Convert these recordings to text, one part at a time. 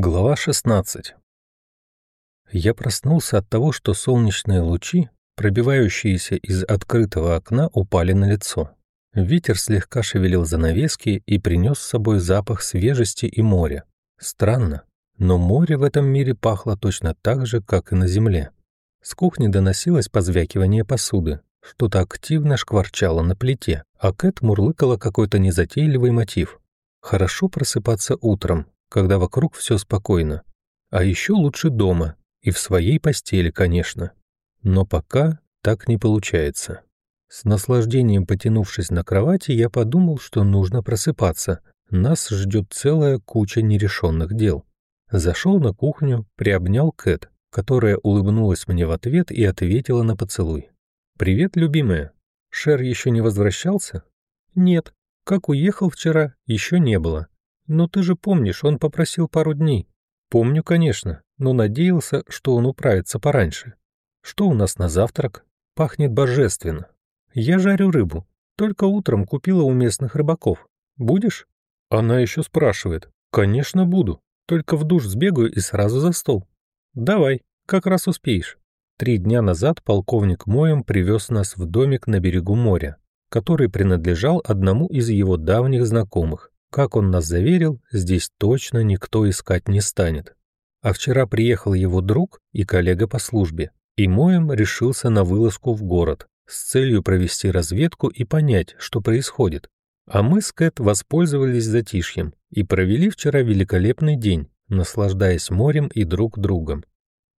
Глава 16 Я проснулся от того, что солнечные лучи, пробивающиеся из открытого окна, упали на лицо. Ветер слегка шевелил занавески и принес с собой запах свежести и моря. Странно, но море в этом мире пахло точно так же, как и на земле. С кухни доносилось позвякивание посуды, что-то активно шкварчало на плите, а Кэт мурлыкала какой-то незатейливый мотив. Хорошо просыпаться утром, когда вокруг все спокойно. А еще лучше дома, и в своей постели, конечно. Но пока так не получается. С наслаждением потянувшись на кровати, я подумал, что нужно просыпаться. Нас ждет целая куча нерешенных дел. Зашел на кухню, приобнял Кэт, которая улыбнулась мне в ответ и ответила на поцелуй. «Привет, любимая. Шер еще не возвращался?» «Нет. Как уехал вчера, еще не было. «Но ты же помнишь, он попросил пару дней». «Помню, конечно, но надеялся, что он управится пораньше. Что у нас на завтрак? Пахнет божественно. Я жарю рыбу. Только утром купила у местных рыбаков. Будешь?» Она еще спрашивает. «Конечно, буду. Только в душ сбегаю и сразу за стол». «Давай, как раз успеешь». Три дня назад полковник Моем привез нас в домик на берегу моря, который принадлежал одному из его давних знакомых. Как он нас заверил, здесь точно никто искать не станет. А вчера приехал его друг и коллега по службе, и Моем решился на вылазку в город с целью провести разведку и понять, что происходит. А мы с Кэт воспользовались затишьем и провели вчера великолепный день, наслаждаясь морем и друг другом.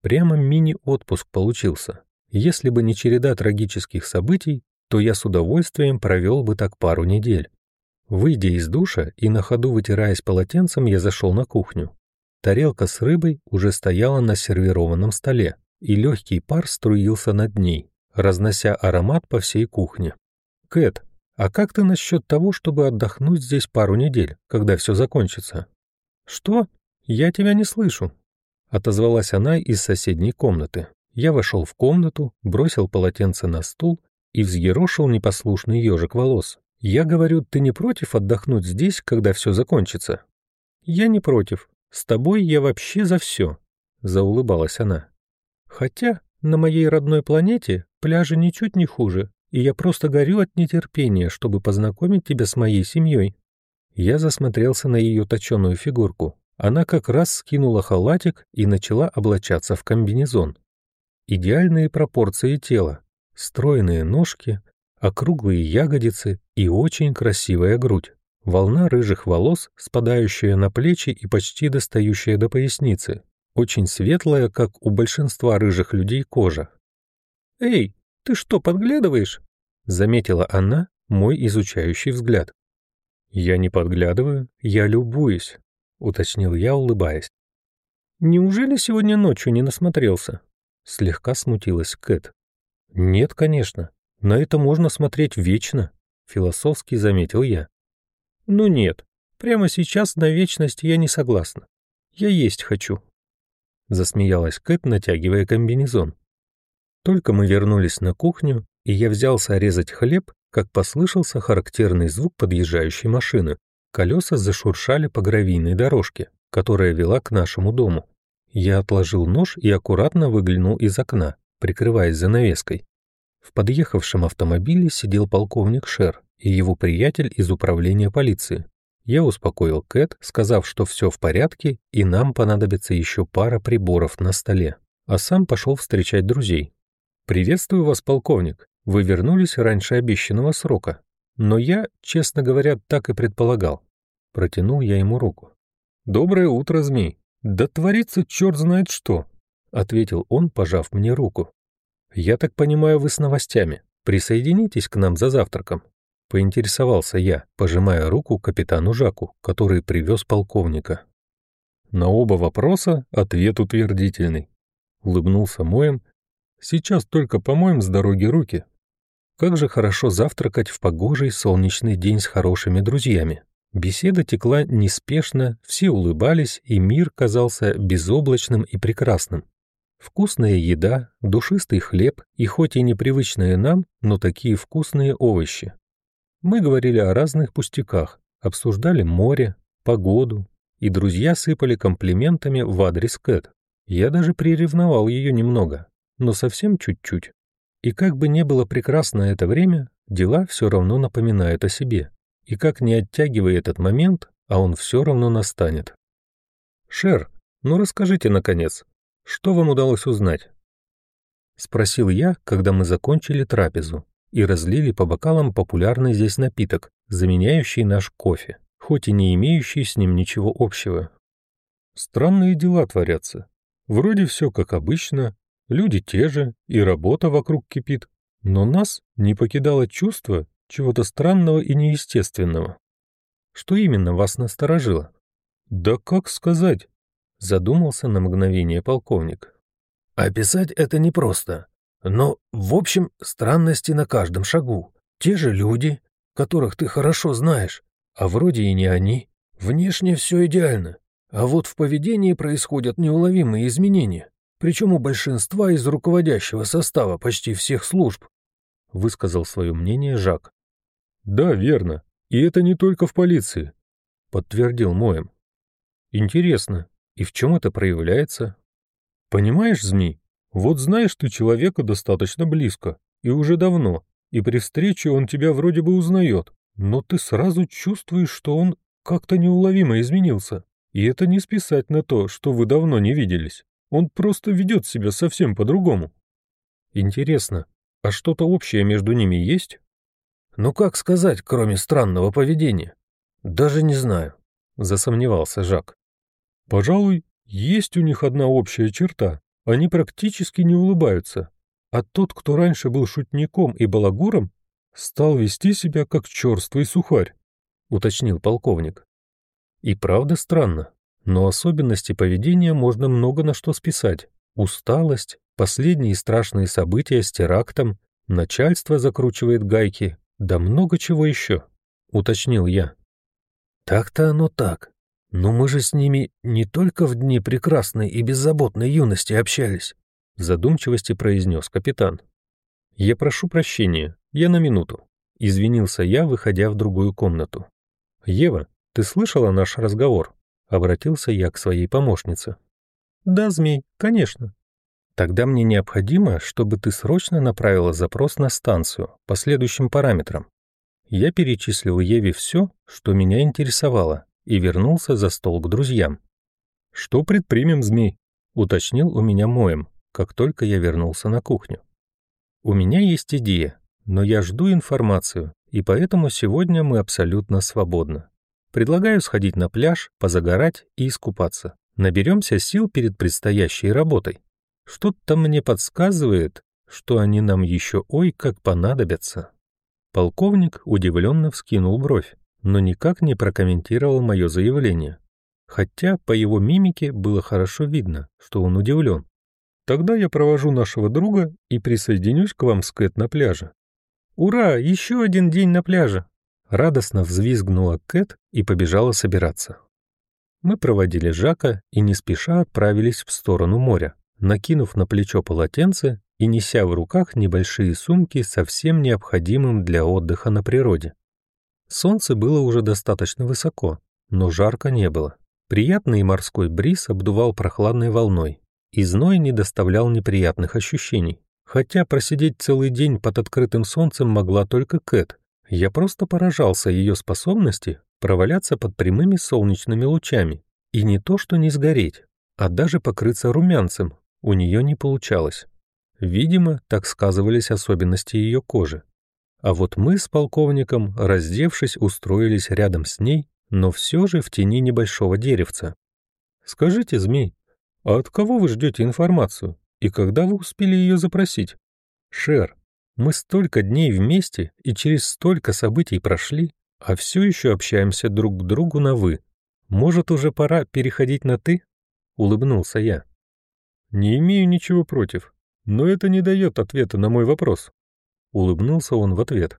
Прямо мини-отпуск получился. Если бы не череда трагических событий, то я с удовольствием провел бы так пару недель. Выйдя из душа и на ходу вытираясь полотенцем, я зашел на кухню. Тарелка с рыбой уже стояла на сервированном столе, и легкий пар струился над ней, разнося аромат по всей кухне. «Кэт, а как ты насчет того, чтобы отдохнуть здесь пару недель, когда все закончится?» «Что? Я тебя не слышу», — отозвалась она из соседней комнаты. Я вошел в комнату, бросил полотенце на стул и взъерошил непослушный ежик волос. Я говорю, ты не против отдохнуть здесь, когда все закончится? Я не против. С тобой я вообще за все, заулыбалась она. Хотя на моей родной планете пляжи ничуть не хуже, и я просто горю от нетерпения, чтобы познакомить тебя с моей семьей. Я засмотрелся на ее точеную фигурку. Она как раз скинула халатик и начала облачаться в комбинезон. Идеальные пропорции тела, стройные ножки, округлые ягодицы и очень красивая грудь. Волна рыжих волос, спадающая на плечи и почти достающая до поясницы. Очень светлая, как у большинства рыжих людей, кожа. «Эй, ты что, подглядываешь?» — заметила она мой изучающий взгляд. «Я не подглядываю, я любуюсь», — уточнил я, улыбаясь. «Неужели сегодня ночью не насмотрелся?» — слегка смутилась Кэт. «Нет, конечно. На это можно смотреть вечно, философски заметил я. Ну нет, прямо сейчас на вечность я не согласна. Я есть хочу. Засмеялась Кэт, натягивая комбинезон. Только мы вернулись на кухню, и я взялся резать хлеб, как послышался характерный звук подъезжающей машины. Колеса зашуршали по гравийной дорожке, которая вела к нашему дому. Я отложил нож и аккуратно выглянул из окна, прикрываясь занавеской. В подъехавшем автомобиле сидел полковник Шер и его приятель из управления полиции. Я успокоил Кэт, сказав, что все в порядке и нам понадобится еще пара приборов на столе, а сам пошел встречать друзей. «Приветствую вас, полковник. Вы вернулись раньше обещанного срока. Но я, честно говоря, так и предполагал». Протянул я ему руку. «Доброе утро, змей. Да творится черт знает что», — ответил он, пожав мне руку. «Я так понимаю, вы с новостями. Присоединитесь к нам за завтраком». Поинтересовался я, пожимая руку капитану Жаку, который привез полковника. На оба вопроса ответ утвердительный. Улыбнулся Моем. Сейчас только помоем с дороги руки. Как же хорошо завтракать в погожий солнечный день с хорошими друзьями. Беседа текла неспешно, все улыбались, и мир казался безоблачным и прекрасным. Вкусная еда, душистый хлеб и хоть и непривычные нам, но такие вкусные овощи. Мы говорили о разных пустяках, обсуждали море, погоду, и друзья сыпали комплиментами в адрес Кэт. Я даже приревновал ее немного, но совсем чуть-чуть. И как бы не было прекрасно это время, дела все равно напоминают о себе. И как не оттягивай этот момент, а он все равно настанет. «Шер, ну расскажите, наконец, что вам удалось узнать?» Спросил я, когда мы закончили трапезу и разлили по бокалам популярный здесь напиток, заменяющий наш кофе, хоть и не имеющий с ним ничего общего. Странные дела творятся. Вроде все как обычно, люди те же, и работа вокруг кипит, но нас не покидало чувство чего-то странного и неестественного. Что именно вас насторожило? Да как сказать? Задумался на мгновение полковник. Описать это непросто. Но, в общем, странности на каждом шагу. Те же люди, которых ты хорошо знаешь, а вроде и не они. Внешне все идеально, а вот в поведении происходят неуловимые изменения, причем у большинства из руководящего состава почти всех служб, — высказал свое мнение Жак. «Да, верно. И это не только в полиции», — подтвердил Моем. «Интересно, и в чем это проявляется?» «Понимаешь, Змей, вот знаешь ты человека достаточно близко, и уже давно, и при встрече он тебя вроде бы узнает, но ты сразу чувствуешь, что он как-то неуловимо изменился. И это не списать на то, что вы давно не виделись. Он просто ведет себя совсем по-другому. Интересно, а что-то общее между ними есть? Ну как сказать, кроме странного поведения? Даже не знаю, засомневался Жак. Пожалуй, есть у них одна общая черта. Они практически не улыбаются. А тот, кто раньше был шутником и балагуром, стал вести себя как черствый сухарь, уточнил полковник. И правда странно, но особенности поведения можно много на что списать. Усталость, последние страшные события с терактом, начальство закручивает гайки, да много чего еще, уточнил я. Так-то оно так. Но мы же с ними не только в дни прекрасной и беззаботной юности общались, в задумчивости произнес капитан. Я прошу прощения, я на минуту. Извинился я, выходя в другую комнату. Ева, ты слышала наш разговор? Обратился я к своей помощнице. Да, Змей, конечно. Тогда мне необходимо, чтобы ты срочно направила запрос на станцию по следующим параметрам. Я перечислил Еве все, что меня интересовало, и вернулся за стол к друзьям. «Что предпримем, Змей?» — уточнил у меня Моем, как только я вернулся на кухню. «У меня есть идея, но я жду информацию, и поэтому сегодня мы абсолютно свободны. Предлагаю сходить на пляж, позагорать и искупаться. Наберемся сил перед предстоящей работой. Что-то мне подсказывает, что они нам еще ой как понадобятся. Полковник удивленно вскинул бровь, но никак не прокомментировал мое заявление. Хотя по его мимике было хорошо видно, что он удивлен. Тогда я провожу нашего друга и присоединюсь к вам с Кэт на пляже. Ура, еще один день на пляже! Радостно взвизгнула Кэт и побежала собираться. Мы проводили Жака и не спеша отправились в сторону моря, накинув на плечо полотенце и неся в руках небольшие сумки со всем необходимым для отдыха на природе. Солнце было уже достаточно высоко, но жарко не было. Приятный морской бриз обдувал прохладной волной, и зной не доставлял неприятных ощущений. Хотя просидеть целый день под открытым солнцем могла только Кэт, я просто поражался ее способности проваляться под прямыми солнечными лучами. И не то, что не сгореть, а даже покрыться румянцем у нее не получалось. Видимо, так сказывались особенности ее кожи. А вот мы с полковником, раздевшись, устроились рядом с ней, но все же в тени небольшого деревца. «Скажите, Змей, а от кого вы ждете информацию и когда вы успели ее запросить?» «Шер, мы столько дней вместе и через столько событий прошли, а все еще общаемся друг к другу на «вы». Может, уже пора переходить на «ты»?» — улыбнулся я. «Не имею ничего против, но это не дает ответа на мой вопрос». Улыбнулся он в ответ.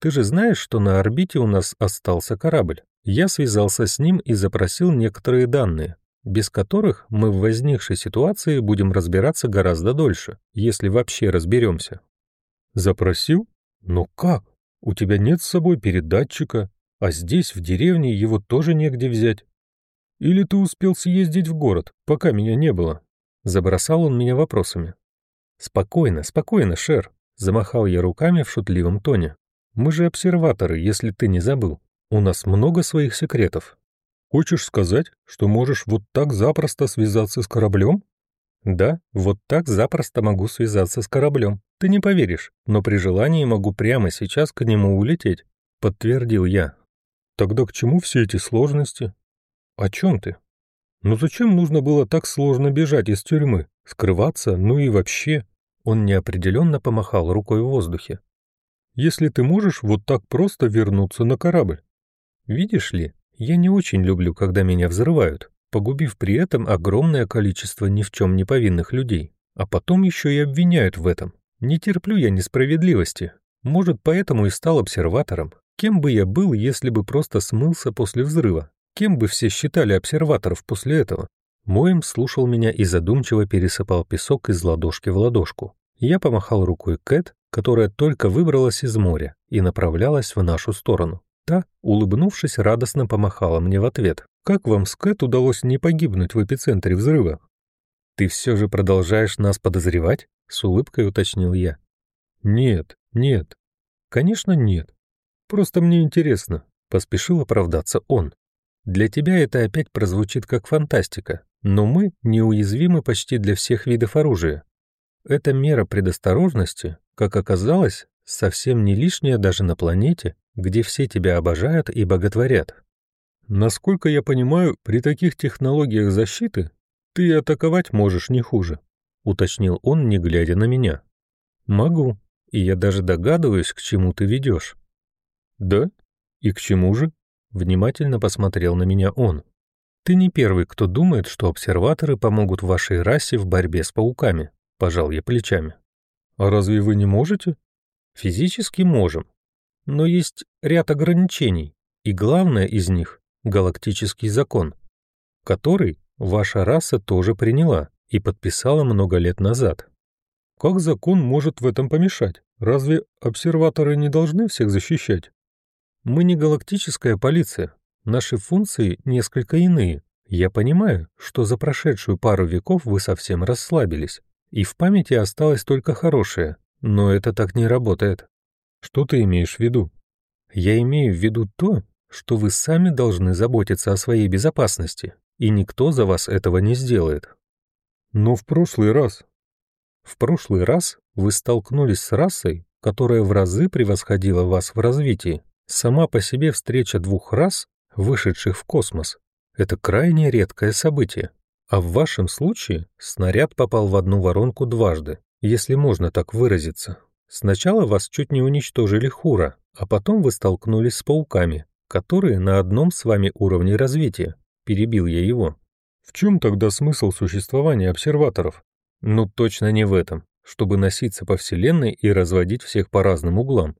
«Ты же знаешь, что на орбите у нас остался корабль. Я связался с ним и запросил некоторые данные, без которых мы в возникшей ситуации будем разбираться гораздо дольше, если вообще разберемся. Запросил? Но как? У тебя нет с собой передатчика, а здесь, в деревне, его тоже негде взять. Или ты успел съездить в город, пока меня не было?» Забросал он меня вопросами. «Спокойно, спокойно, Шер», — замахал я руками в шутливом тоне. «Мы же обсерваторы, если ты не забыл. У нас много своих секретов». «Хочешь сказать, что можешь вот так запросто связаться с кораблем?» «Да, вот так запросто могу связаться с кораблем. Ты не поверишь, но при желании могу прямо сейчас к нему улететь», — подтвердил я. «Тогда к чему все эти сложности?» «О чем ты?» «Ну зачем нужно было так сложно бежать из тюрьмы, скрываться, ну и вообще?» Он неопределенно помахал рукой в воздухе. «Если ты можешь вот так просто вернуться на корабль». «Видишь ли, я не очень люблю, когда меня взрывают, погубив при этом огромное количество ни в чем не повинных людей, а потом еще и обвиняют в этом. Не терплю я несправедливости. Может, поэтому и стал обсерватором. Кем бы я был, если бы просто смылся после взрыва? Кем бы все считали обсерваторов после этого? Моем слушал меня и задумчиво пересыпал песок из ладошки в ладошку. Я помахал рукой Кэт, которая только выбралась из моря и направлялась в нашу сторону. Та, улыбнувшись, радостно помахала мне в ответ. «Как вам с Кэт удалось не погибнуть в эпицентре взрыва?» «Ты все же продолжаешь нас подозревать?» — с улыбкой уточнил я. «Нет, нет. Конечно, нет. Просто мне интересно», — поспешил оправдаться он. Для тебя это опять прозвучит как фантастика, но мы неуязвимы почти для всех видов оружия. Эта мера предосторожности, как оказалось, совсем не лишняя даже на планете, где все тебя обожают и боготворят. Насколько я понимаю, при таких технологиях защиты ты атаковать можешь не хуже, уточнил он, не глядя на меня. Могу, и я даже догадываюсь, к чему ты ведешь. Да? И к чему же? Внимательно посмотрел на меня он. «Ты не первый, кто думает, что обсерваторы помогут вашей расе в борьбе с пауками», — пожал я плечами. «А разве вы не можете?» «Физически можем. Но есть ряд ограничений, и главное из них — галактический закон, который ваша раса тоже приняла и подписала много лет назад. Как закон может в этом помешать? Разве обсерваторы не должны всех защищать? Мы не галактическая полиция. Наши функции несколько иные. Я понимаю, что за прошедшую пару веков вы совсем расслабились, и в памяти осталось только хорошее, но это так не работает. Что ты имеешь в виду? Я имею в виду то, что вы сами должны заботиться о своей безопасности, и никто за вас этого не сделает. Но в прошлый раз... В прошлый раз вы столкнулись с расой, которая в разы превосходила вас в развитии, Сама по себе встреча двух рас, вышедших в космос, это крайне редкое событие. А в вашем случае снаряд попал в одну воронку дважды, если можно так выразиться. Сначала вас чуть не уничтожили Хура, а потом вы столкнулись с пауками, которые на одном с вами уровне развития. Перебил я его. В чем тогда смысл существования обсерваторов? Ну, точно не в этом, чтобы носиться по Вселенной и разводить всех по разным углам.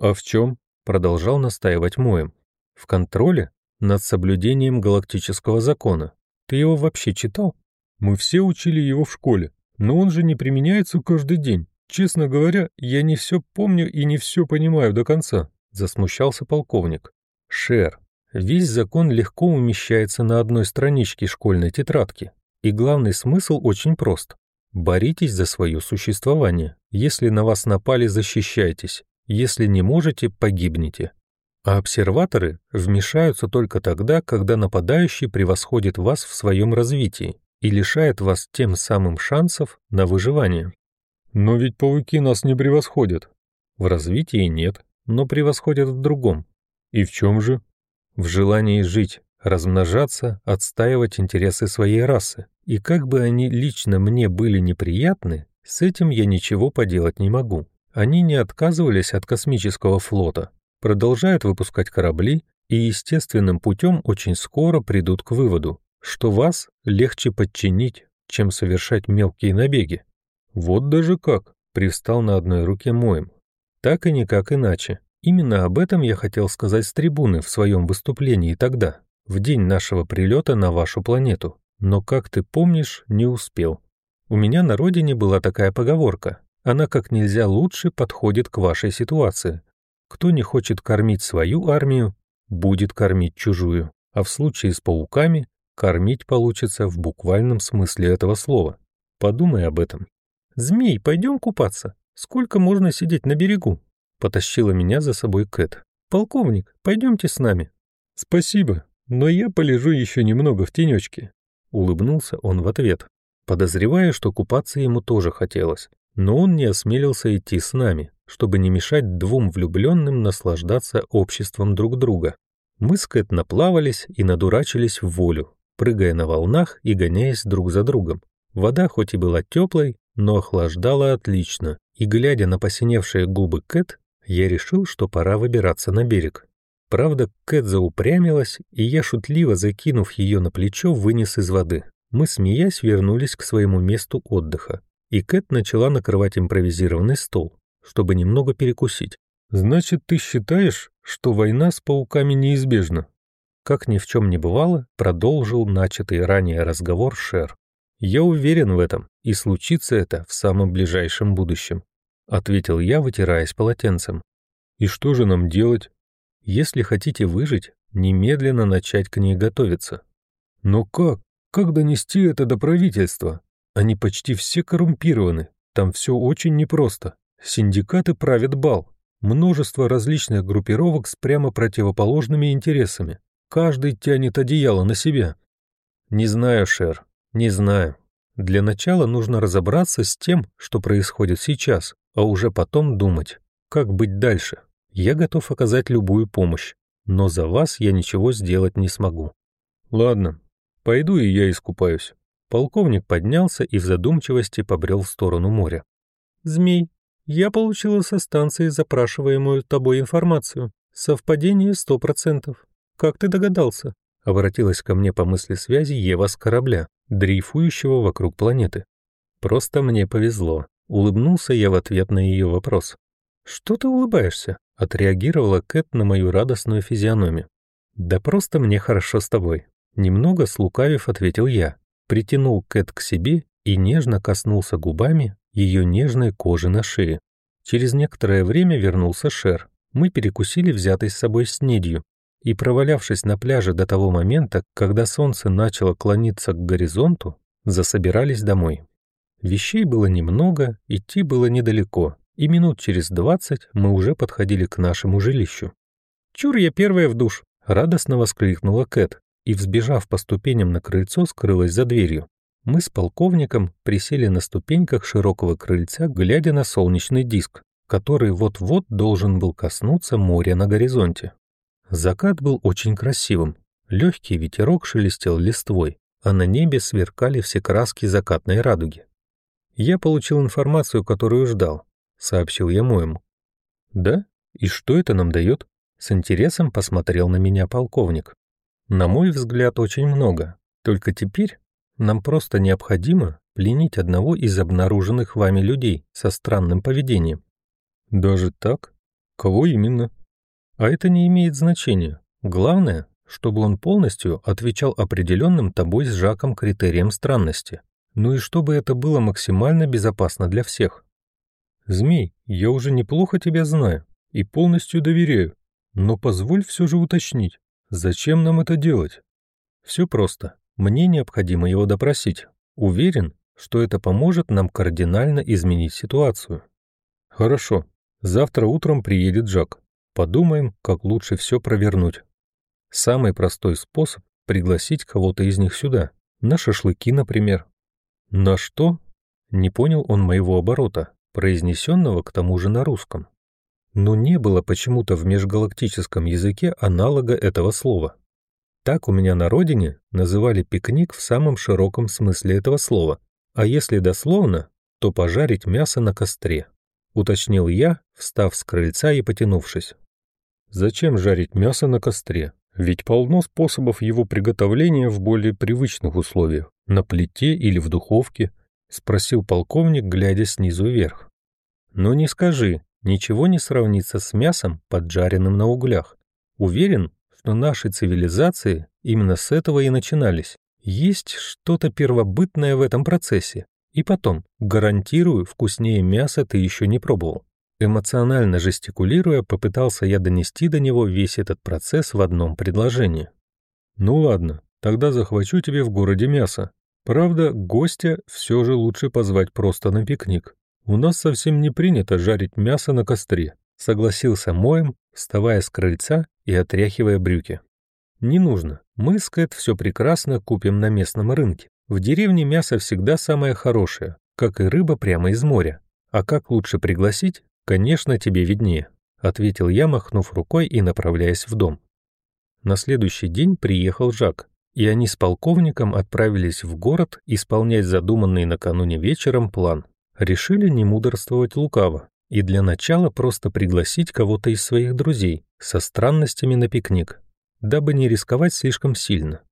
А в чем? продолжал настаивать Моем. В контроле над соблюдением галактического закона. Ты его вообще читал? Мы все учили его в школе, но он же не применяется каждый день. Честно говоря, я не все помню и не все понимаю до конца, засмущался полковник. Шер, весь закон легко умещается на одной страничке школьной тетрадки. И главный смысл очень прост. Боритесь за свое существование. Если на вас напали, защищайтесь. Если не можете, погибнете. А обсерваторы вмешаются только тогда, когда нападающий превосходит вас в своем развитии и лишает вас тем самым шансов на выживание. Но ведь пауки нас не превосходят. В развитии нет, но превосходят в другом. И в чем же? В желании жить, размножаться, отстаивать интересы своей расы. И как бы они лично мне были неприятны, с этим я ничего поделать не могу. Они не отказывались от космического флота, продолжают выпускать корабли и естественным путем очень скоро придут к выводу, что вас легче подчинить, чем совершать мелкие набеги. Вот даже как, привстал на одной руке моем. Так и никак иначе. Именно об этом я хотел сказать с трибуны в своем выступлении тогда, в день нашего прилета на вашу планету. Но, как ты помнишь, не успел. У меня на родине была такая поговорка она как нельзя лучше подходит к вашей ситуации. Кто не хочет кормить свою армию, будет кормить чужую. А в случае с пауками Кормить получится в буквальном смысле этого слова. Подумай об этом. «Змей, пойдем купаться. Сколько можно сидеть на берегу?» Потащила меня за собой Кэт. «Полковник, пойдемте с нами». «Спасибо, но я полежу еще немного в тенечке», — улыбнулся он в ответ, подозревая, что купаться ему тоже хотелось. Но он не осмелился идти с нами, чтобы не мешать двум влюбленным наслаждаться обществом друг друга. Мы с Кэт наплавались и надурачились в волю, прыгая на волнах и гоняясь друг за другом. Вода хоть и была теплой, но охлаждала отлично, и, глядя на посиневшие губы Кэт, я решил, что пора выбираться на берег. Правда, Кэт заупрямилась, и я, шутливо закинув ее на плечо, вынес из воды. Мы, смеясь, вернулись к своему месту отдыха, и Кэт начала накрывать импровизированный стол, чтобы немного перекусить. «Значит, ты считаешь, что война с пауками неизбежна?» Как ни в чем не бывало, продолжил начатый ранее разговор Шер. «Я уверен в этом, и случится это в самом ближайшем будущем», ответил я, вытираясь полотенцем. «И что же нам делать?» «Если хотите выжить, немедленно начать к ней готовиться». «Но как? Как донести это до правительства? Они почти все коррумпированы. Там все очень непросто. Синдикаты правят бал. Множество различных группировок с прямо противоположными интересами. Каждый тянет одеяло на себя. Не знаю, Шер, не знаю. Для начала нужно разобраться с тем, что происходит сейчас, а уже потом думать, как быть дальше. Я готов оказать любую помощь, но за вас я ничего сделать не смогу. Ладно, пойду и я искупаюсь. Полковник поднялся и в задумчивости побрел в сторону моря. «Змей, я получила со станции запрашиваемую тобой информацию. Совпадение сто процентов. Как ты догадался?» Обратилась ко мне по мысли связи Ева с корабля, дрейфующего вокруг планеты. «Просто мне повезло», — улыбнулся я в ответ на ее вопрос. «Что ты улыбаешься?» — отреагировала Кэт на мою радостную физиономию. «Да просто мне хорошо с тобой», — немного слукавив ответил я, притянул Кэт к себе и нежно коснулся губами ее нежной кожи на шее. Через некоторое время вернулся Шер. Мы перекусили взятой с собой снедью и, провалявшись на пляже до того момента, когда солнце начало клониться к горизонту, засобирались домой. Вещей было немного, идти было недалеко, и минут через двадцать мы уже подходили к нашему жилищу. «Чур я первая в душ!» — радостно воскликнула Кэт, и, взбежав по ступеням на крыльцо, скрылась за дверью. Мы с полковником присели на ступеньках широкого крыльца, глядя на солнечный диск, который вот-вот должен был коснуться моря на горизонте. Закат был очень красивым. Легкий ветерок шелестел листвой, а на небе сверкали все краски закатной радуги. «Я получил информацию, которую ждал», — сообщил я моему. «Да? И что это нам дает?» С интересом посмотрел на меня полковник. На мой взгляд, очень много. Только теперь нам просто необходимо пленить одного из обнаруженных вами людей со странным поведением. Даже так? Кого именно? А это не имеет значения. Главное, чтобы он полностью отвечал определенным тобой с Жаком критериям странности. Ну и чтобы это было максимально безопасно для всех. Змей, я уже неплохо тебя знаю и полностью доверяю, но позволь все же уточнить, Зачем нам это делать? Все просто. Мне необходимо его допросить. Уверен, что это поможет нам кардинально изменить ситуацию. Хорошо. Завтра утром приедет Жак. Подумаем, как лучше все провернуть. Самый простой способ — пригласить кого-то из них сюда. На шашлыки, например. На что? Не понял он моего оборота, произнесенного к тому же на русском но не было почему-то в межгалактическом языке аналога этого слова. Так у меня на родине называли пикник в самом широком смысле этого слова, а если дословно, то пожарить мясо на костре, уточнил я, встав с крыльца и потянувшись. Зачем жарить мясо на костре? Ведь полно способов его приготовления в более привычных условиях, на плите или в духовке, спросил полковник, глядя снизу вверх. Но не скажи, ничего не сравнится с мясом, поджаренным на углях. Уверен, наши цивилизации именно с этого и начинались. Есть что-то первобытное в этом процессе. И потом, гарантирую, вкуснее мяса ты еще не пробовал. Эмоционально жестикулируя, попытался я донести до него весь этот процесс в одном предложении. Ну ладно, Тогда захвачу тебе в городе мясо. Правда, гостя все же лучше позвать просто на пикник. У нас совсем не принято жарить мясо на костре», — согласился Моем, вставая с крыльца и отряхивая брюки. «Не нужно. Мы с Кэт все прекрасно купим на местном рынке. В деревне мясо всегда самое хорошее, как и рыба прямо из моря. А как лучше пригласить, конечно, тебе виднее», — ответил я, махнув рукой и направляясь в дом. На следующий день приехал Жак, и они с полковником отправились в город исполнять задуманный накануне вечером план. Решили не мудрствовать лукаво и для начала просто пригласить кого-то из своих друзей со странностями на пикник, дабы не рисковать слишком сильно.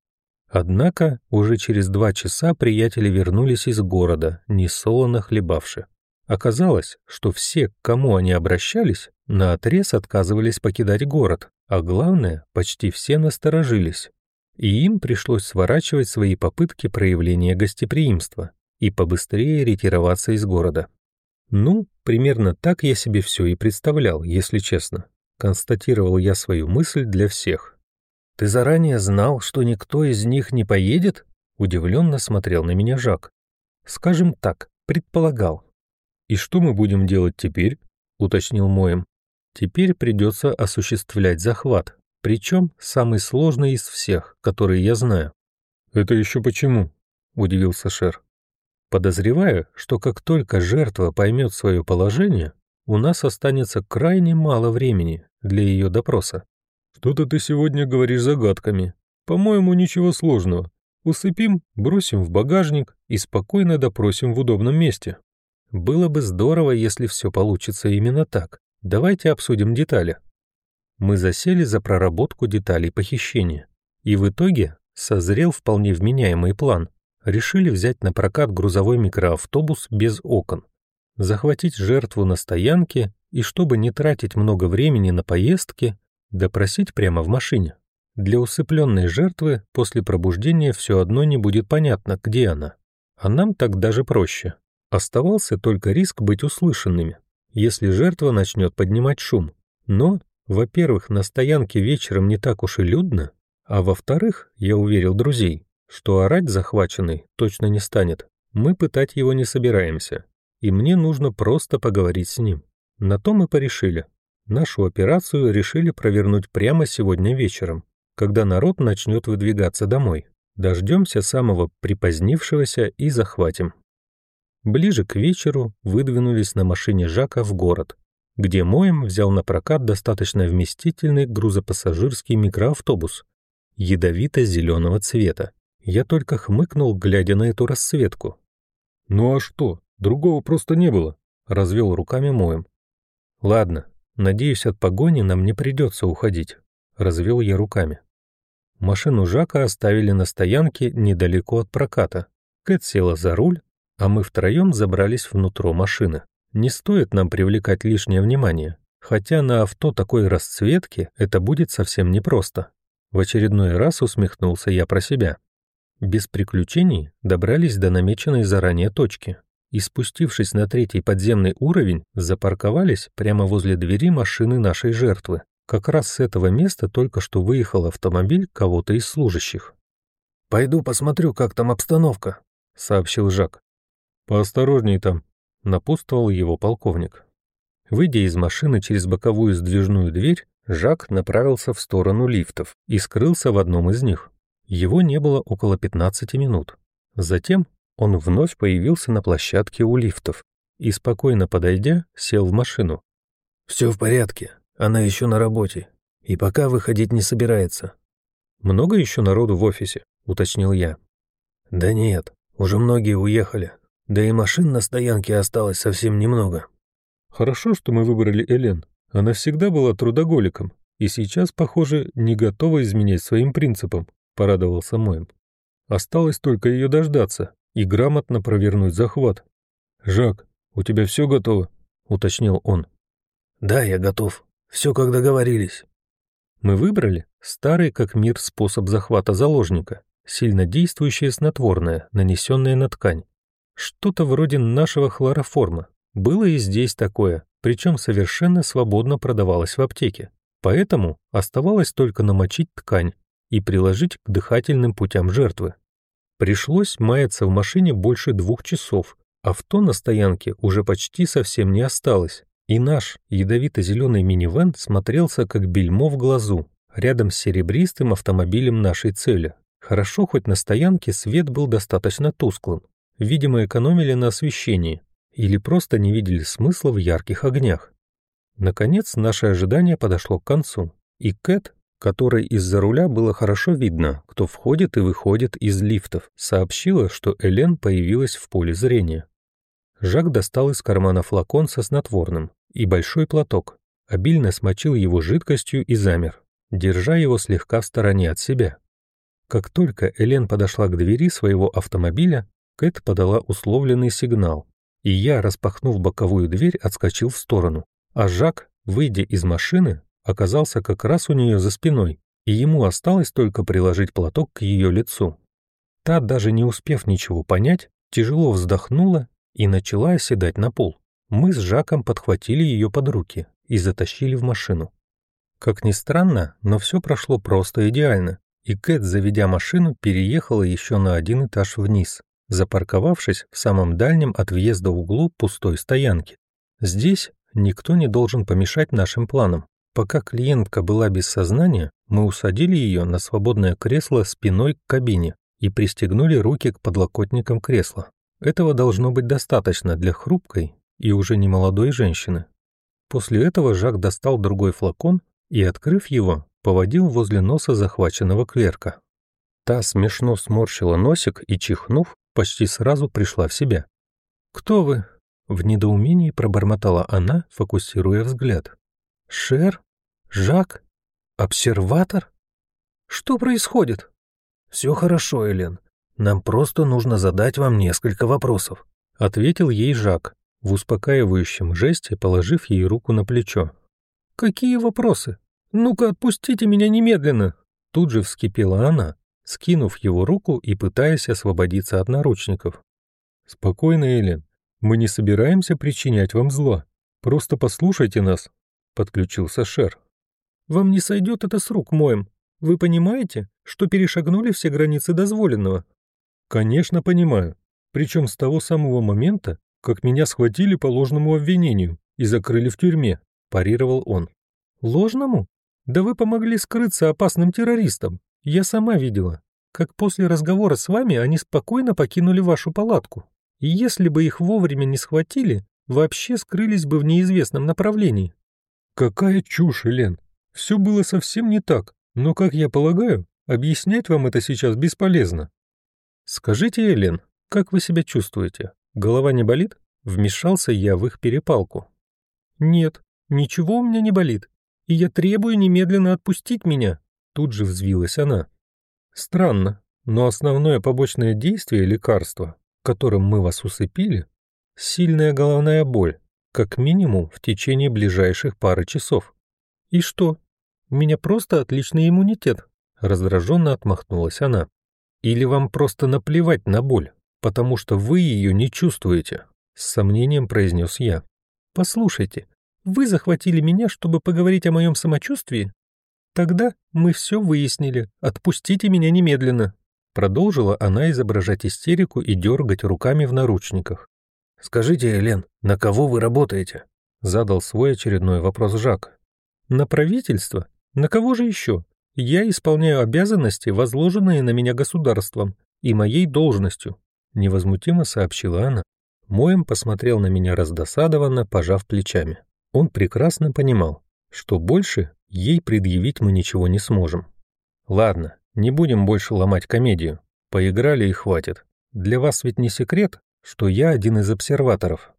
Однако уже через два часа приятели вернулись из города, несолоно хлебавши. Оказалось, что все, к кому они обращались, наотрез отказывались покидать город, а главное, почти все насторожились. И им пришлось сворачивать свои попытки проявления гостеприимства и побыстрее ретироваться из города. Ну, примерно так я себе все и представлял, если честно. Констатировал я свою мысль для всех. «Ты заранее знал, что никто из них не поедет?» Удивленно смотрел на меня Жак. «Скажем так, предполагал». «И что мы будем делать теперь?» — уточнил Моем. «Теперь придется осуществлять захват, причем самый сложный из всех, которые я знаю». «Это еще почему?» — удивился Шер. Подозреваю, что как только жертва поймет свое положение, у нас останется крайне мало времени для ее допроса. Что-то ты сегодня говоришь загадками. По-моему, ничего сложного. Усыпим, бросим в багажник и спокойно допросим в удобном месте. Было бы здорово, если все получится именно так. Давайте обсудим детали. Мы засели за проработку деталей похищения. И в итоге созрел вполне вменяемый план решили взять на прокат грузовой микроавтобус без окон, захватить жертву на стоянке и, чтобы не тратить много времени на поездки, допросить прямо в машине. Для усыпленной жертвы после пробуждения все одно не будет понятно, где она. А нам так даже проще. Оставался только риск быть услышанными, если жертва начнет поднимать шум. Но, во-первых, на стоянке вечером не так уж и людно, а во-вторых, я уверил друзей, что орать захваченный точно не станет. Мы пытать его не собираемся, и мне нужно просто поговорить с ним. На то мы порешили. Нашу операцию решили провернуть прямо сегодня вечером, когда народ начнет выдвигаться домой. Дождемся самого припозднившегося и захватим. Ближе к вечеру выдвинулись на машине Жака в город, где Моем взял на прокат достаточно вместительный грузопассажирский микроавтобус ядовито-зеленого цвета. Я только хмыкнул, глядя на эту расцветку. «Ну а что? Другого просто не было», — развел руками моем. «Ладно, надеюсь, от погони нам не придется уходить», — развел я руками. Машину Жака оставили на стоянке недалеко от проката. Кэт села за руль, а мы втроем забрались внутрь машины. Не стоит нам привлекать лишнее внимание, хотя на авто такой расцветки это будет совсем непросто. В очередной раз усмехнулся я про себя. Без приключений добрались до намеченной заранее точки и, спустившись на третий подземный уровень, запарковались прямо возле двери машины нашей жертвы. Как раз с этого места только что выехал автомобиль кого-то из служащих. «Пойду посмотрю, как там обстановка», — сообщил Жак. «Поосторожней там», — напутствовал его полковник. Выйдя из машины через боковую сдвижную дверь, Жак направился в сторону лифтов и скрылся в одном из них. Его не было около 15 минут. Затем он вновь появился на площадке у лифтов и, спокойно подойдя, сел в машину. «Все в порядке, она еще на работе, и пока выходить не собирается». «Много еще народу в офисе?» — уточнил я. «Да нет, уже многие уехали, да и машин на стоянке осталось совсем немного». «Хорошо, что мы выбрали Элен. Она всегда была трудоголиком, и сейчас, похоже, не готова изменять своим принципам. — порадовался Моем. «Осталось только ее дождаться и грамотно провернуть захват». «Жак, у тебя все готово?» — уточнил он. «Да, я готов. Все как договорились». Мы выбрали старый как мир способ захвата заложника, сильно действующее снотворное, нанесенное на ткань. Что-то вроде нашего хлороформа. Было и здесь такое, причем совершенно свободно продавалось в аптеке. Поэтому оставалось только намочить ткань и приложить к дыхательным путям жертвы. Пришлось маяться в машине больше двух часов, авто на стоянке уже почти совсем не осталось, и наш ядовито-зеленый минивэн смотрелся как бельмо в глазу, рядом с серебристым автомобилем нашей цели. Хорошо, хоть на стоянке свет был достаточно тусклым. Видимо, экономили на освещении или просто не видели смысла в ярких огнях. Наконец, наше ожидание подошло к концу, и Кэт, которой из-за руля было хорошо видно, кто входит и выходит из лифтов, сообщила, что Элен появилась в поле зрения. Жак достал из кармана флакон со снотворным и большой платок, обильно смочил его жидкостью и замер, держа его слегка в стороне от себя. Как только Элен подошла к двери своего автомобиля, Кэт подала условленный сигнал, и я, распахнув боковую дверь, отскочил в сторону, а Жак, выйдя из машины, оказался как раз у нее за спиной, и ему осталось только приложить платок к ее лицу. Та, даже не успев ничего понять, тяжело вздохнула и начала оседать на пол. Мы с Жаком подхватили ее под руки и затащили в машину. Как ни странно, но все прошло просто идеально, и Кэт, заведя машину, переехала еще на один этаж вниз, запарковавшись в самом дальнем от въезда углу пустой стоянки. Здесь никто не должен помешать нашим планам. Пока клиентка была без сознания, мы усадили ее на свободное кресло спиной к кабине и пристегнули руки к подлокотникам кресла. Этого должно быть достаточно для хрупкой и уже не молодой женщины. После этого Жак достал другой флакон и, открыв его, поводил возле носа захваченного клерка. Та смешно сморщила носик и, чихнув, почти сразу пришла в себя. «Кто вы?» — в недоумении пробормотала она, фокусируя взгляд. «Шер? Жак? Обсерватор? Что происходит?» «Все хорошо, Элен. Нам просто нужно задать вам несколько вопросов», — ответил ей Жак, в успокаивающем жесте положив ей руку на плечо. «Какие вопросы? Ну-ка, отпустите меня немедленно!» Тут же вскипела она, скинув его руку и пытаясь освободиться от наручников. «Спокойно, Элен, мы не собираемся причинять вам зла. Просто послушайте нас», — подключился Шер. «Вам не сойдет это с рук моим. Вы понимаете, что перешагнули все границы дозволенного?» «Конечно, понимаю. Причем с того самого момента, как меня схватили по ложному обвинению и закрыли в тюрьме», – парировал он. «Ложному? Да вы помогли скрыться опасным террористам. Я сама видела, как после разговора с вами они спокойно покинули вашу палатку. И если бы их вовремя не схватили, вообще скрылись бы в неизвестном направлении». «Какая чушь, Элен! Все было совсем не так, но, как я полагаю, объяснять вам это сейчас бесполезно. «Скажите, Элен, как вы себя чувствуете? Голова не болит?» Вмешался я в их перепалку. «Нет, ничего у меня не болит, и я требую немедленно отпустить меня», тут же взвилась она. «Странно, но основное побочное действие лекарства, которым мы вас усыпили, сильная головная боль, как минимум в течение ближайших пары часов. И что? У меня просто отличный иммунитет», раздраженно отмахнулась она. Или вам просто наплевать на боль, потому что вы ее не чувствуете?» С сомнением произнес я. «Послушайте, вы захватили меня, чтобы поговорить о моем самочувствии? Тогда мы все выяснили. Отпустите меня немедленно». Продолжила она изображать истерику и дергать руками в наручниках. «Скажите, Элен, на кого вы работаете?» Задал свой очередной вопрос Жак. «На правительство? На кого же еще? Я исполняю обязанности, возложенные на меня государством и моей должностью», — невозмутимо сообщила она. Моем посмотрел на меня раздосадованно, пожав плечами. Он прекрасно понимал, что больше ей предъявить мы ничего не сможем. «Ладно, не будем больше ломать комедию. Поиграли и хватит. Для вас ведь не секрет, что я один из обсерваторов».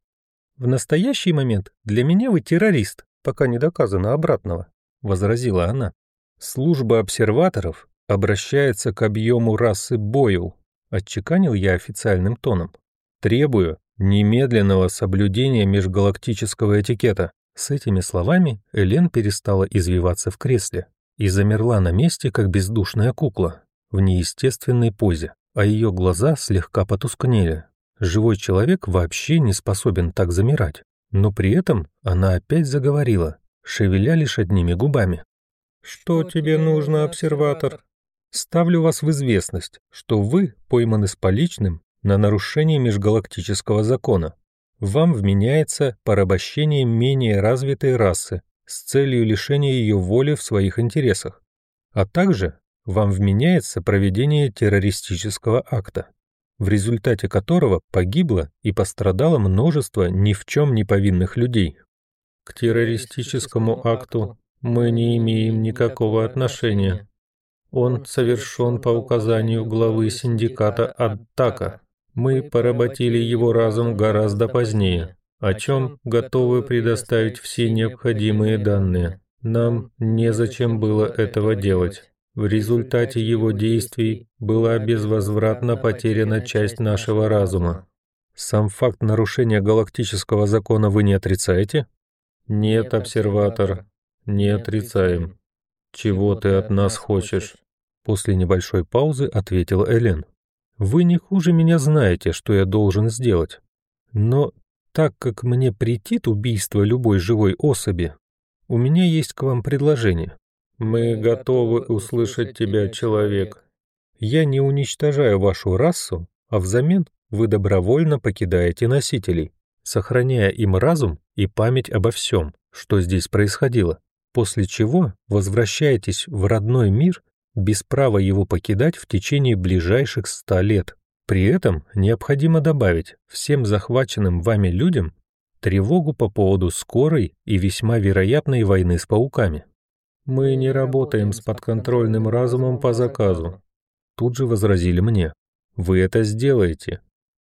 «В настоящий момент для меня вы террорист, пока не доказано обратного», — возразила она. Служба обсерваторов обращается к объему расы Бойл, отчеканил я официальным тоном. Требую немедленного соблюдения межгалактического этикета. С этими словами Элен перестала извиваться в кресле и замерла на месте, как бездушная кукла, в неестественной позе, а ее глаза слегка потускнели. Живой человек вообще не способен так замирать. Но при этом она опять заговорила, шевеля лишь одними губами. «Что тебе нужно, обсерватор?» Ставлю вас в известность, что вы пойманы с поличным на нарушение межгалактического закона. Вам вменяется порабощение менее развитой расы с целью лишения ее воли в своих интересах, а также вам вменяется проведение террористического акта, в результате которого погибло и пострадало множество ни в чем не повинных людей. К террористическому акту мы не имеем никакого отношения. Он совершен по указанию главы синдиката Аттака. Мы поработили его разум гораздо позднее, о чем готовы предоставить все необходимые данные. Нам незачем было этого делать. В результате его действий была безвозвратно потеряна часть нашего разума. Сам факт нарушения галактического закона вы не отрицаете? Нет, обсерватор, не отрицаем. Чего ты от нас хочешь? После небольшой паузы ответил Элен. Вы не хуже меня знаете, что я должен сделать. Но так как мне претит убийство любой живой особи, у меня есть к вам предложение. Мы готовы услышать тебя, человек. Я не уничтожаю вашу расу, а взамен вы добровольно покидаете носителей, сохраняя им разум и память обо всем, что здесь происходило, после чего возвращаетесь в родной мир без права его покидать в течение ближайших ста лет. При этом необходимо добавить всем захваченным вами людям тревогу по поводу скорой и весьма вероятной войны с пауками. «Мы не работаем с подконтрольным разумом по заказу», тут же возразили мне. «Вы это сделаете,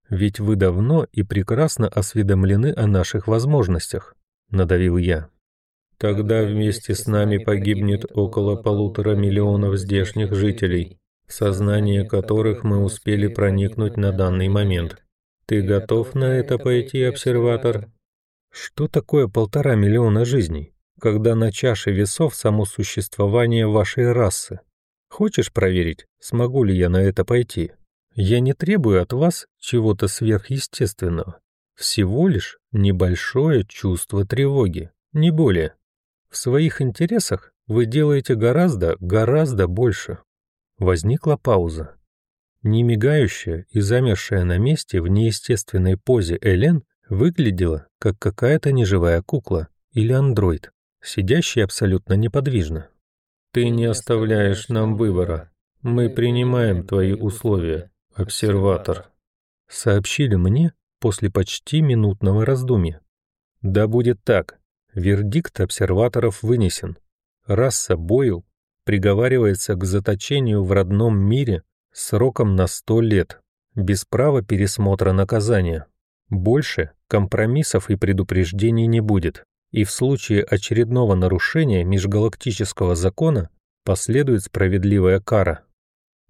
ведь вы давно и прекрасно осведомлены о наших возможностях», надавил я. «Тогда вместе с нами погибнет около полутора миллионов здешних жителей, в сознание которых мы успели проникнуть на данный момент. Ты готов на это пойти, обсерватор?» «Что такое полтора миллиона жизней?» когда на чаше весов само существование вашей расы. Хочешь проверить, смогу ли я на это пойти? Я не требую от вас чего-то сверхъестественного. Всего лишь небольшое чувство тревоги, не более. В своих интересах вы делаете гораздо, гораздо больше. Возникла пауза. Не мигающая и замершая на месте в неестественной позе Элен выглядела, как какая-то неживая кукла или андроид сидящий абсолютно неподвижно. «Ты не оставляешь нам выбора. Мы принимаем твои условия, обсерватор», сообщили мне после почти минутного раздумья. «Да будет так. Вердикт обсерваторов вынесен. Раса Бойл приговаривается к заточению в родном мире сроком на сто лет, без права пересмотра наказания. Больше компромиссов и предупреждений не будет и в случае очередного нарушения межгалактического закона последует справедливая кара.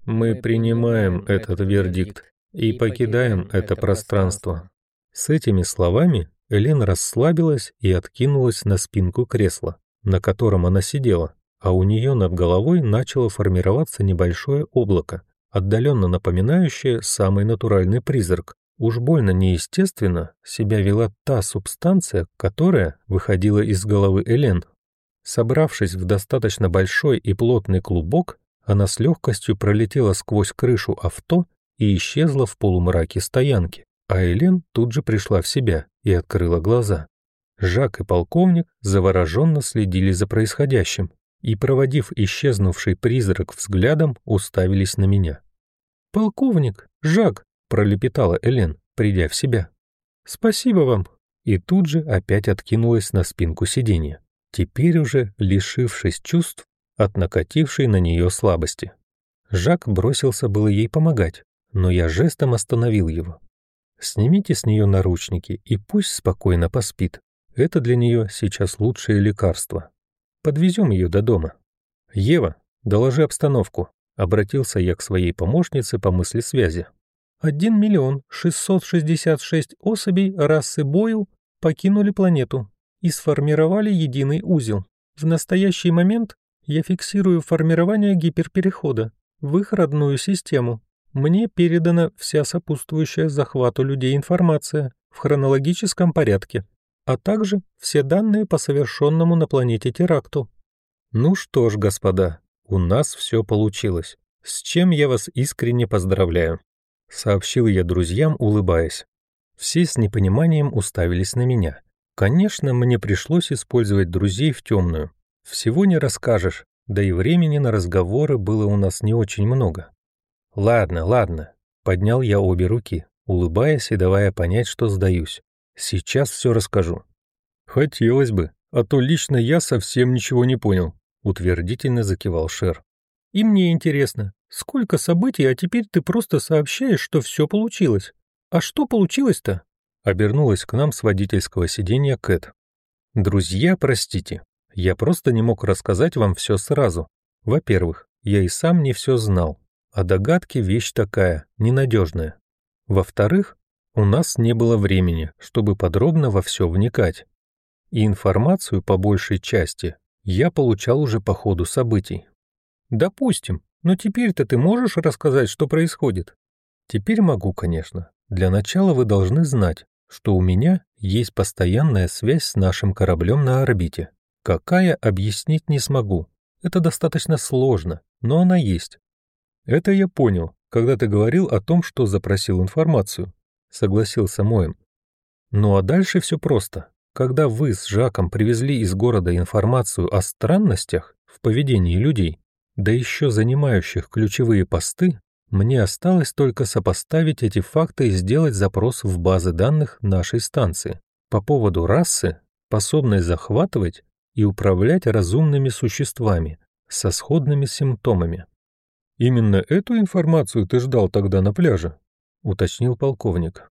Мы принимаем этот вердикт и покидаем это пространство. С этими словами Элен расслабилась и откинулась на спинку кресла, на котором она сидела, а у нее над головой начало формироваться небольшое облако, отдаленно напоминающее самый натуральный призрак, Уж больно неестественно себя вела та субстанция, которая выходила из головы Элен. Собравшись в достаточно большой и плотный клубок, она с легкостью пролетела сквозь крышу авто и исчезла в полумраке стоянки, а Элен тут же пришла в себя и открыла глаза. Жак и полковник завороженно следили за происходящим и, проводив исчезнувший призрак взглядом, уставились на меня. «Полковник, Жак, пролепетала Элен, придя в себя. «Спасибо вам!» И тут же опять откинулась на спинку сиденья, теперь уже лишившись чувств от накатившей на нее слабости. Жак бросился было ей помогать, но я жестом остановил его. «Снимите с нее наручники и пусть спокойно поспит. Это для нее сейчас лучшее лекарство. Подвезем ее до дома». «Ева, доложи обстановку», — обратился я к своей помощнице по мысли связи. 1 миллион 666 особей расы Бойл покинули планету и сформировали единый узел. В настоящий момент я фиксирую формирование гиперперехода в их родную систему. Мне передана вся сопутствующая захвату людей информация в хронологическом порядке, а также все данные по совершенному на планете теракту. Ну что ж, господа, у нас все получилось. с чем я вас искренне поздравляю», — сообщил я друзьям, улыбаясь. Все с непониманием уставились на меня. Конечно, мне пришлось использовать друзей в темную. Всего не расскажешь, да и времени на разговоры было у нас не очень много. «Ладно, ладно», — поднял я обе руки, улыбаясь и давая понять, что сдаюсь. «Сейчас все расскажу». «Хотелось бы, а то лично я совсем ничего не понял», — утвердительно закивал Шер. «И мне интересно, сколько событий, а теперь ты просто сообщаешь, что все получилось. А что получилось-то?» Обернулась к нам с водительского сиденья Кэт. «Друзья, простите, я просто не мог рассказать вам все сразу. Во-первых, я и сам не все знал, а догадки — вещь такая, ненадежная. Во-вторых, у нас не было времени, чтобы подробно во все вникать. И информацию, по большей части, я получал уже по ходу событий. «Допустим, но теперь-то ты можешь рассказать, что происходит?» «Теперь могу, конечно. Для начала вы должны знать, что у меня есть постоянная связь с нашим кораблем на орбите. Какая, объяснить не смогу. Это достаточно сложно, но она есть. Это я понял, когда ты говорил о том, что запросил информацию, согласился Моем. Ну а дальше все просто. Когда вы с Жаком привезли из города информацию о странностях в поведении людей, да еще занимающих ключевые посты, мне осталось только сопоставить эти факты и сделать запрос в базы данных нашей станции по поводу расы, способной захватывать и управлять разумными существами со сходными симптомами. «Именно эту информацию ты ждал тогда на пляже?» — уточнил полковник.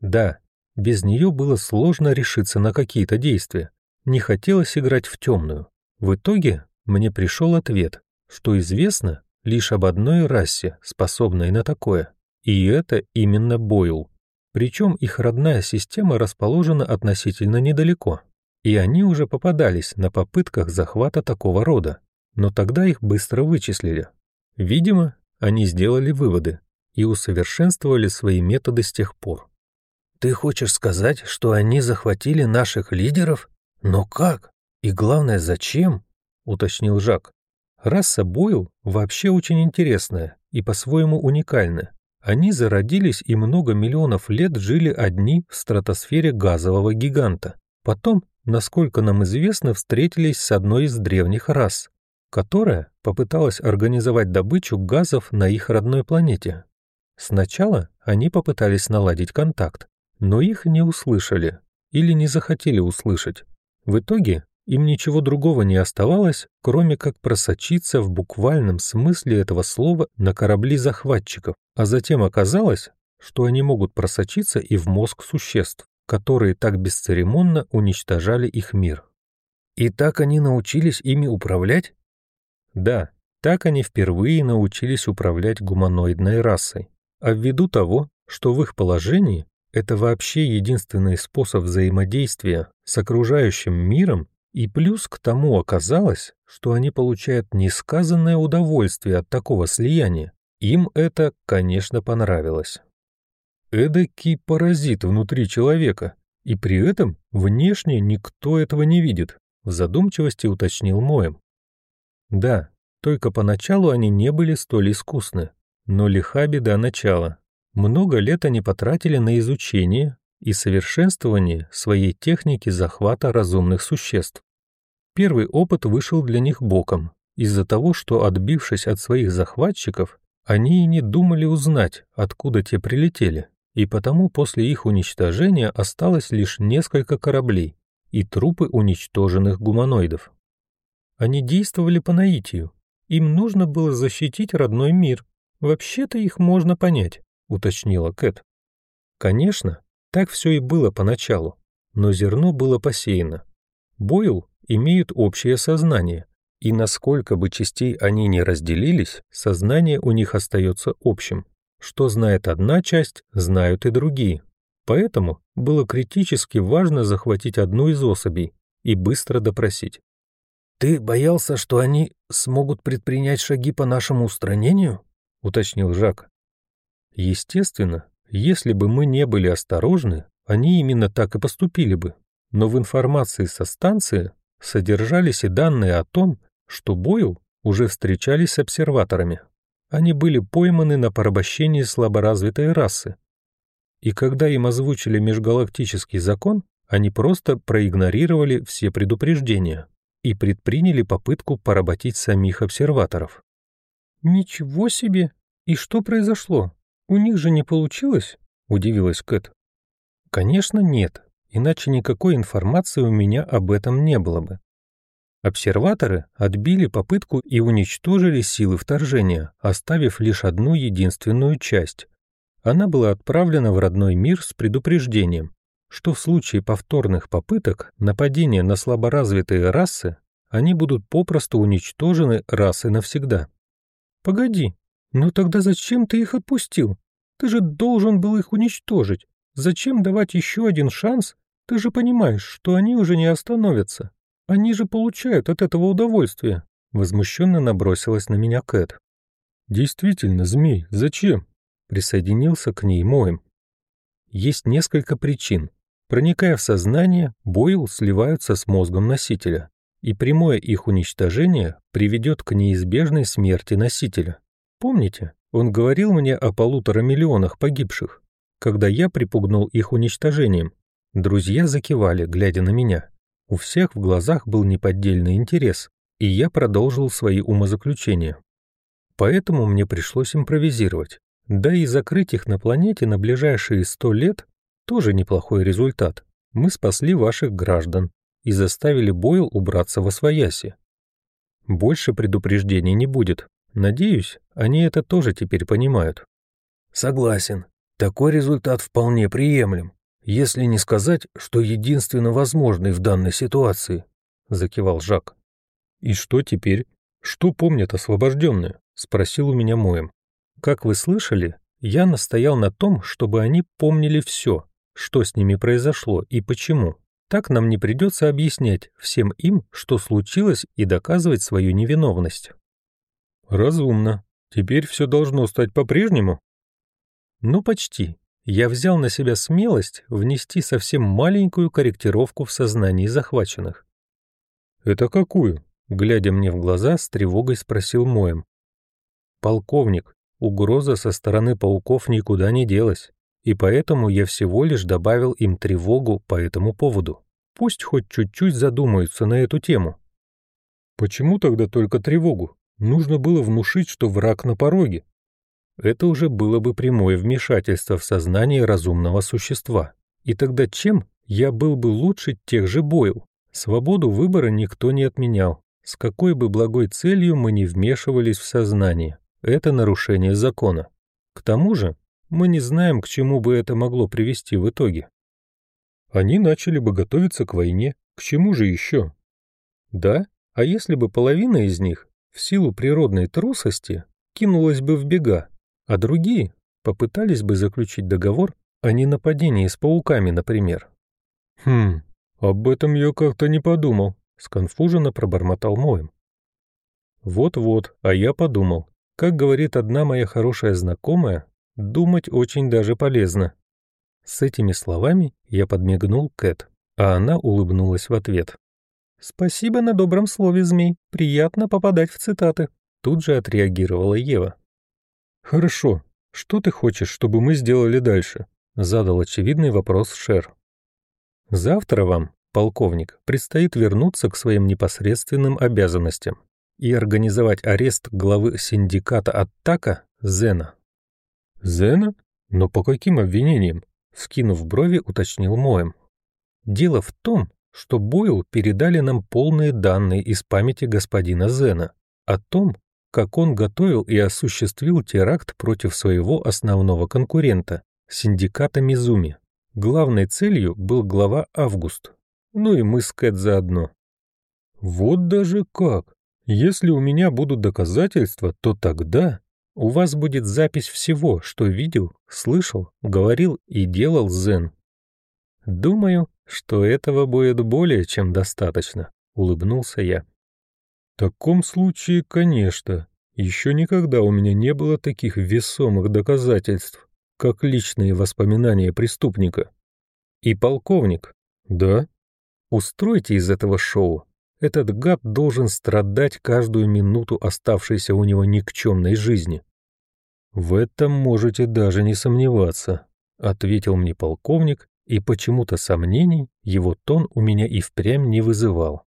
«Да, без нее было сложно решиться на какие-то действия. Не хотелось играть в темную. В итоге мне пришел ответ, что известно лишь об одной расе, способной на такое, и это именно Бойл. Причем их родная система расположена относительно недалеко, и они уже попадались на попытках захвата такого рода, но тогда их быстро вычислили. Видимо, они сделали выводы и усовершенствовали свои методы с тех пор. «Ты хочешь сказать, что они захватили наших лидеров? Но как? И главное, зачем?» — уточнил Жак. Раса Бойл вообще очень интересная и по-своему уникальная. Они зародились и много миллионов лет жили одни в стратосфере газового гиганта. Потом, насколько нам известно, встретились с одной из древних рас, которая попыталась организовать добычу газов на их родной планете. Сначала они попытались наладить контакт, но их не услышали или не захотели услышать. В итоге им ничего другого не оставалось, кроме как просочиться в буквальном смысле этого слова на корабли захватчиков, а затем оказалось, что они могут просочиться и в мозг существ, которые так бесцеремонно уничтожали их мир. И так они научились ими управлять? Да, так они впервые научились управлять гуманоидной расой. А ввиду того, что в их положении это вообще единственный способ взаимодействия с окружающим миром, и плюс к тому оказалось, что они получают несказанное удовольствие от такого слияния. Им это, конечно, понравилось. Эдакий паразит внутри человека, и при этом внешне никто этого не видит, в задумчивости уточнил Моем. Да, только поначалу они не были столь искусны, но лиха беда начала. Много лет они потратили на изучение и совершенствование своей техники захвата разумных существ. Первый опыт вышел для них боком, из-за того, что, отбившись от своих захватчиков, они и не думали узнать, откуда те прилетели, и потому после их уничтожения осталось лишь несколько кораблей и трупы уничтоженных гуманоидов. Они действовали по наитию. Им нужно было защитить родной мир. Вообще-то их можно понять, уточнила Кэт. Конечно, так все и было поначалу, но зерно было посеяно. Бойл имеют общее сознание, и насколько бы частей они не разделились, сознание у них остается общим. Что знает одна часть, знают и другие. Поэтому было критически важно захватить одну из особей и быстро допросить. «Ты боялся, что они смогут предпринять шаги по нашему устранению?» — уточнил Жак. Естественно, если бы мы не были осторожны, они именно так и поступили бы. Но в информации со станции содержались и данные о том, что Бойл уже встречались с обсерваторами. Они были пойманы на порабощении слаборазвитой расы. И когда им озвучили межгалактический закон, они просто проигнорировали все предупреждения и предприняли попытку поработить самих обсерваторов. «Ничего себе! И что произошло? У них же не получилось?» — удивилась Кэт. «Конечно нет, иначе никакой информации у меня об этом не было бы. Обсерваторы отбили попытку и уничтожили силы вторжения, оставив лишь одну единственную часть. Она была отправлена в родной мир с предупреждением, что в случае повторных попыток нападения на слаборазвитые расы они будут попросту уничтожены раз навсегда. «Погоди, но тогда зачем ты их отпустил? Ты же должен был их уничтожить. Зачем давать еще один шанс? Ты же понимаешь, что они уже не остановятся». Они же получают от этого удовольствие. Возмущенно набросилась на меня Кэт. Действительно, змей, зачем? Присоединился к ней Моем. Есть несколько причин. Проникая в сознание, Бойл сливаются с мозгом носителя, и прямое их уничтожение приведет к неизбежной смерти носителя. Помните, он говорил мне о полутора миллионах погибших, когда я припугнул их уничтожением. Друзья закивали, глядя на меня. У всех в глазах был неподдельный интерес, и я продолжил свои умозаключения. Поэтому мне пришлось импровизировать. Да и закрыть их на планете на ближайшие сто лет тоже неплохой результат. Мы спасли ваших граждан и заставили Бойл убраться во свояси. Больше предупреждений не будет. Надеюсь, они это тоже теперь понимают. Согласен. Такой результат вполне приемлем если не сказать, что единственно возможный в данной ситуации», — закивал Жак. «И что теперь? Что помнят освобожденные?» — спросил у меня Моем. «Как вы слышали, я настоял на том, чтобы они помнили все, что с ними произошло и почему. Так нам не придется объяснять всем им, что случилось, и доказывать свою невиновность». «Разумно. Теперь все должно стать по-прежнему?» «Ну, почти я взял на себя смелость внести совсем маленькую корректировку в сознании захваченных. «Это какую?» — глядя мне в глаза, с тревогой спросил Моем. «Полковник, угроза со стороны пауков никуда не делась, и поэтому я всего лишь добавил им тревогу по этому поводу. Пусть хоть чуть-чуть задумаются на эту тему». «Почему тогда только тревогу? Нужно было внушить, что враг на пороге», это уже было бы прямое вмешательство в сознание разумного существа. И тогда чем я был бы лучше тех же Бойл? Свободу выбора никто не отменял. С какой бы благой целью мы не вмешивались в сознание. Это нарушение закона. К тому же мы не знаем, к чему бы это могло привести в итоге. Они начали бы готовиться к войне. К чему же еще? Да, а если бы половина из них, в силу природной трусости, кинулась бы в бега, а другие попытались бы заключить договор о ненападении с пауками, например. «Хм, об этом я как-то не подумал», — сконфуженно пробормотал Моем. «Вот-вот, а я подумал. Как говорит одна моя хорошая знакомая, думать очень даже полезно». С этими словами я подмигнул Кэт, а она улыбнулась в ответ. «Спасибо на добром слове, змей. Приятно попадать в цитаты», — тут же отреагировала Ева. «Хорошо. Что ты хочешь, чтобы мы сделали дальше?» — задал очевидный вопрос Шер. «Завтра вам, полковник, предстоит вернуться к своим непосредственным обязанностям и организовать арест главы синдиката Аттака Зена». «Зена? Но по каким обвинениям?» — скинув брови, уточнил Моем. «Дело в том, что Бойл передали нам полные данные из памяти господина Зена о том, как он готовил и осуществил теракт против своего основного конкурента, синдиката Мизуми. Главной целью был глава Август. Ну и мы с Кэт заодно. Вот даже как. Если у меня будут доказательства, то тогда у вас будет запись всего, что видел, слышал, говорил и делал Зен. Думаю, что этого будет более чем достаточно, улыбнулся я. В таком случае, конечно. Еще никогда у меня не было таких весомых доказательств, как личные воспоминания преступника. И полковник, да? Устройте из этого шоу. Этот гад должен страдать каждую минуту оставшейся у него никчемной жизни. В этом можете даже не сомневаться, ответил мне полковник, и почему-то сомнений его тон у меня и впрямь не вызывал.